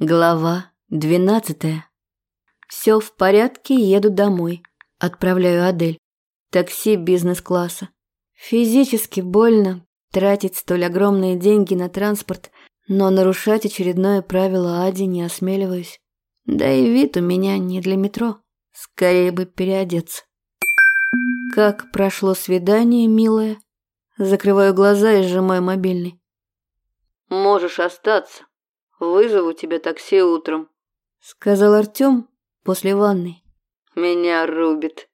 Глава двенадцатая. Все в порядке, еду домой. Отправляю Адель. Такси бизнес-класса. Физически больно тратить столь огромные деньги на транспорт, но нарушать очередное правило Ади не осмеливаюсь. Да и вид у меня не для метро. Скорее бы переодеться. Как прошло свидание, милая? Закрываю глаза и сжимаю мобильный. Можешь остаться. Вызову тебе такси утром», — сказал Артем после ванной. «Меня рубит».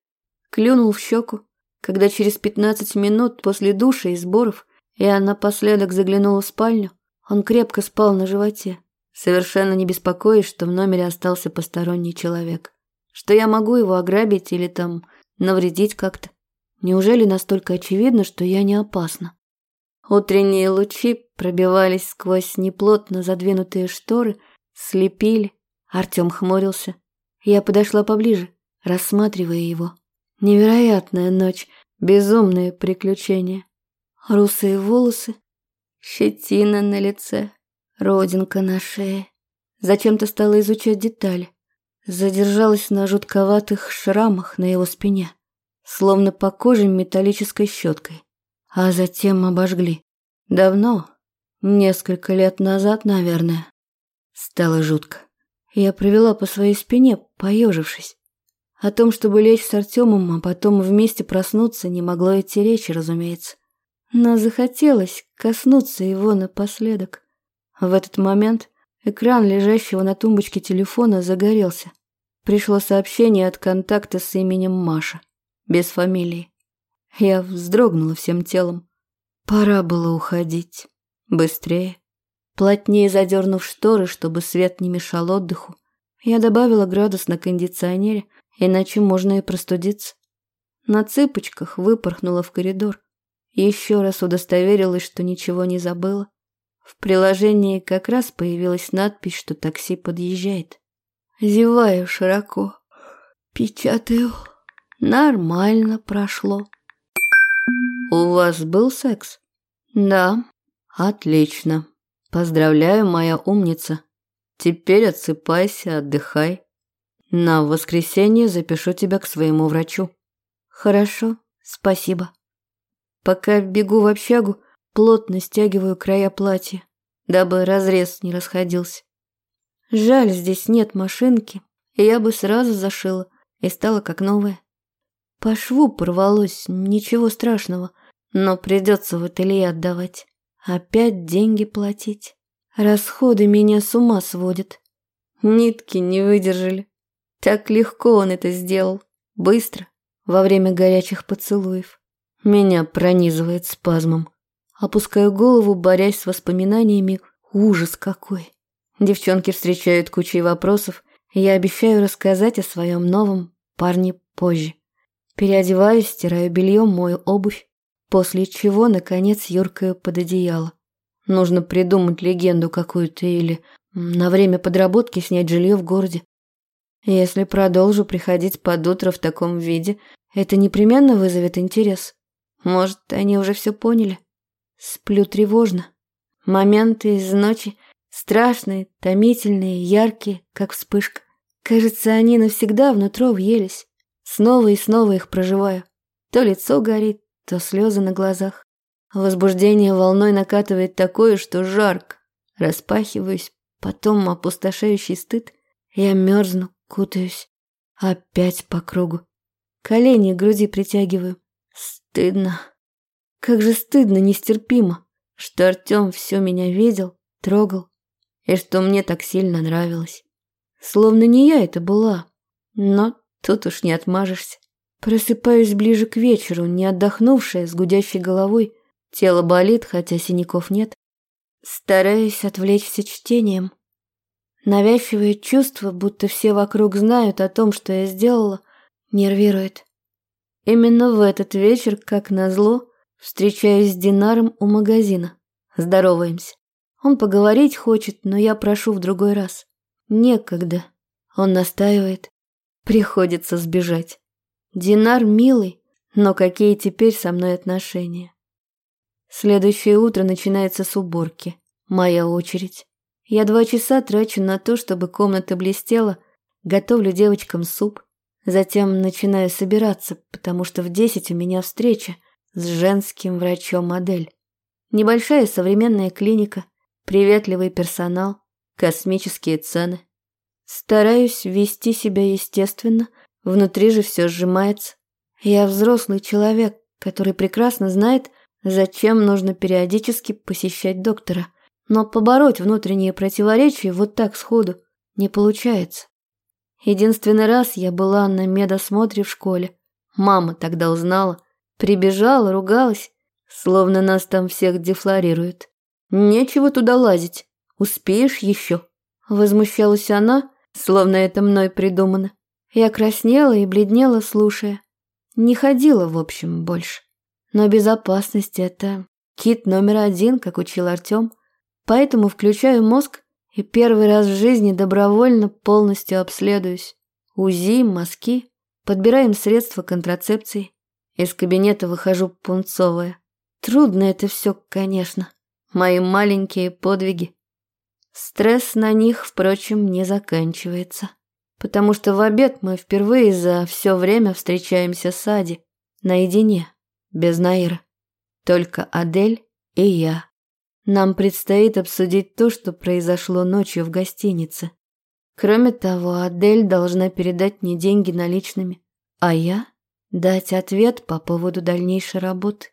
Клюнул в щеку, когда через пятнадцать минут после душа и сборов я напоследок заглянула в спальню. Он крепко спал на животе, совершенно не беспокоясь, что в номере остался посторонний человек. Что я могу его ограбить или там навредить как-то. Неужели настолько очевидно, что я не опасна? Утренние лучи пробивались сквозь неплотно задвинутые шторы, слепили. Артем хмурился. Я подошла поближе, рассматривая его. Невероятная ночь, безумные приключения. Русые волосы, щетина на лице, родинка на шее. Зачем-то стала изучать детали. Задержалась на жутковатых шрамах на его спине, словно по коже металлической щеткой а затем обожгли. Давно, несколько лет назад, наверное. Стало жутко. Я провела по своей спине, поежившись. О том, чтобы лечь с Артемом, а потом вместе проснуться, не могло идти речи, разумеется. Но захотелось коснуться его напоследок. В этот момент экран лежащего на тумбочке телефона загорелся. Пришло сообщение от контакта с именем Маша, без фамилии. Я вздрогнула всем телом. Пора было уходить. Быстрее. Плотнее задернув шторы, чтобы свет не мешал отдыху, я добавила градус на кондиционере, иначе можно и простудиться. На цыпочках выпорхнула в коридор. Еще раз удостоверилась, что ничего не забыла. В приложении как раз появилась надпись, что такси подъезжает. Зеваю широко. Печатаю. Нормально прошло. «У вас был секс?» «Да». «Отлично. Поздравляю, моя умница. Теперь отсыпайся, отдыхай. На воскресенье запишу тебя к своему врачу». «Хорошо, спасибо». Пока бегу в общагу, плотно стягиваю края платья, дабы разрез не расходился. Жаль, здесь нет машинки, и я бы сразу зашила и стала как новая. По шву порвалось, ничего страшного, но придется в ателье отдавать. Опять деньги платить. Расходы меня с ума сводят. Нитки не выдержали. Так легко он это сделал. Быстро, во время горячих поцелуев. Меня пронизывает спазмом. Опускаю голову, борясь с воспоминаниями. Ужас какой. Девчонки встречают кучей вопросов. Я обещаю рассказать о своем новом парне позже. Переодеваюсь, стираю белье, мою обувь, после чего, наконец, юркаю под одеяло. Нужно придумать легенду какую-то или на время подработки снять жилье в городе. Если продолжу приходить под утро в таком виде, это непременно вызовет интерес. Может, они уже все поняли? Сплю тревожно. Моменты из ночи страшные, томительные, яркие, как вспышка. Кажется, они навсегда внутрь въелись. Снова и снова их проживаю. То лицо горит, то слезы на глазах. Возбуждение волной накатывает такое, что жарко. Распахиваюсь, потом опустошающий стыд. Я мерзну, кутаюсь. Опять по кругу. Колени к груди притягиваю. Стыдно. Как же стыдно, нестерпимо, что Артем все меня видел, трогал, и что мне так сильно нравилось. Словно не я это была, но Тут уж не отмажешься. Просыпаюсь ближе к вечеру, не отдохнувшая, с гудящей головой. Тело болит, хотя синяков нет. Стараюсь отвлечься чтением. Навязчивое чувство, будто все вокруг знают о том, что я сделала, нервирует. Именно в этот вечер, как назло, встречаюсь с Динаром у магазина. Здороваемся. Он поговорить хочет, но я прошу в другой раз. Некогда. Он настаивает. Приходится сбежать. Динар милый, но какие теперь со мной отношения? Следующее утро начинается с уборки. Моя очередь. Я два часа трачу на то, чтобы комната блестела, готовлю девочкам суп, затем начинаю собираться, потому что в десять у меня встреча с женским врачом-модель. Небольшая современная клиника, приветливый персонал, космические цены. Стараюсь вести себя естественно, внутри же все сжимается. Я взрослый человек, который прекрасно знает, зачем нужно периодически посещать доктора. Но побороть внутренние противоречия вот так сходу не получается. Единственный раз я была на медосмотре в школе. Мама тогда узнала, прибежала, ругалась, словно нас там всех дефлорируют. Нечего туда лазить, успеешь еще. Возмущалась она, словно это мной придумано. Я краснела и бледнела, слушая. Не ходила, в общем, больше. Но безопасность – это кит номер один, как учил Артем. Поэтому включаю мозг и первый раз в жизни добровольно полностью обследуюсь. УЗИ, мазки, подбираем средства контрацепции. Из кабинета выхожу пунцовая. Трудно это все, конечно. Мои маленькие подвиги. Стресс на них, впрочем, не заканчивается. Потому что в обед мы впервые за все время встречаемся с Ади. Наедине, без Наира. Только Адель и я. Нам предстоит обсудить то, что произошло ночью в гостинице. Кроме того, Адель должна передать мне деньги наличными, а я дать ответ по поводу дальнейшей работы.